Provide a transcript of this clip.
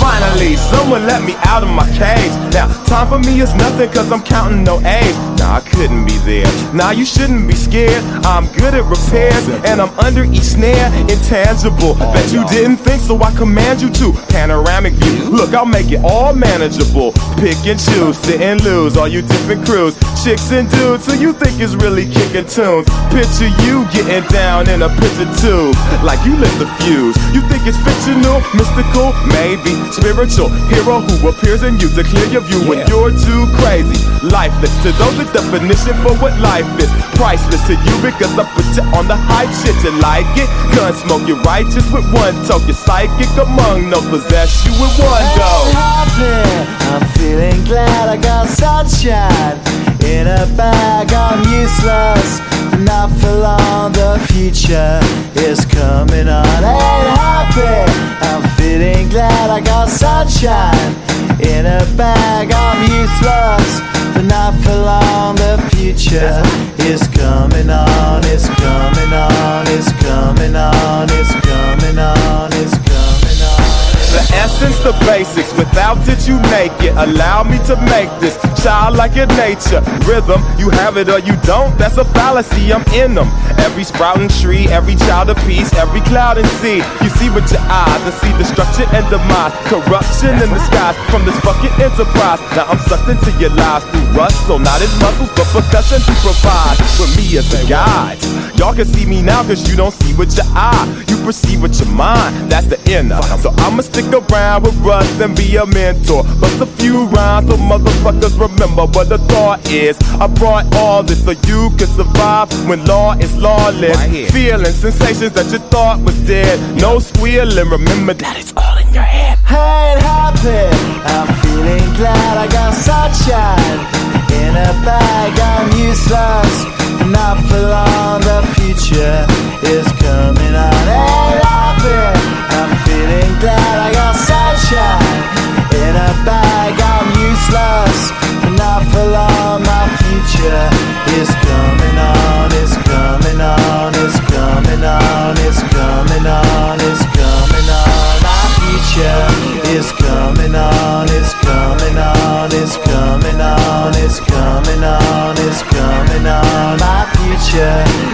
Finally, someone let me out of my cage. Now, time for me is nothing cause I'm counting no A's. Nah, I couldn't be there. Nah, you shouldn't be scared. I'm good at repairs and I'm under each snare. Intangible. Bet you didn't think so, I command you to. Panoramic view. Look, I'll make it all manageable. Pick and choose, sit and lose. All you different crews, chicks and dudes who you think is really kicking tunes. Picture you getting down in a picture tube. Like you lit the fuse. You think it's fictional, mystical, maybe spiritual hero who appears in you to clear your view when you're too crazy. Lifeless to those, the definition for what life is. Priceless to you because I put you on the hype shit. You like it? Gun smoke, you're righteous with one toke. You're psychic among no possess you with one go. I'm feeling glad I got sunshine in a bag. I'm useless, but not for long. The future is coming on. Ain't happy. I'm feeling glad I got sunshine in a bag. I'm useless, but not for long. Future is coming on. The basics. Without it, you make it. Allow me to make this child like your nature. Rhythm, you have it or you don't. That's a fallacy. I'm in them. Every sprouting tree, every child of peace, every cloud and sea. You see with your eyes and see destruction and demise, corruption in the skies from this fucking enterprise. Now I'm sucked into your lies through rust, so not as muscles, but percussion to provide with me as a guide. Y'all can see me now cause you don't see with your eye. You perceive with your mind, that's the inner. So I'ma stick around with Russ and be a mentor. Bust a few rhymes so motherfuckers remember what the thought is. I brought all this so you can survive when law is lawless. Feeling sensations that you thought was dead. No squealing, remember that it's all in your head. I ain't happy. I'm feeling glad I got sunshine in a bag. I'm useless, not for long.